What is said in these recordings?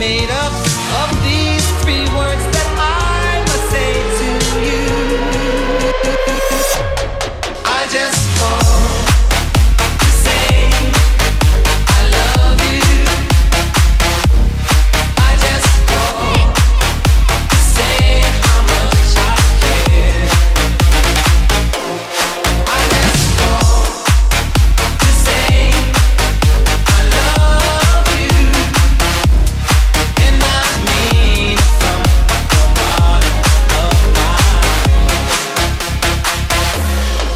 made up of these three words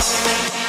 house.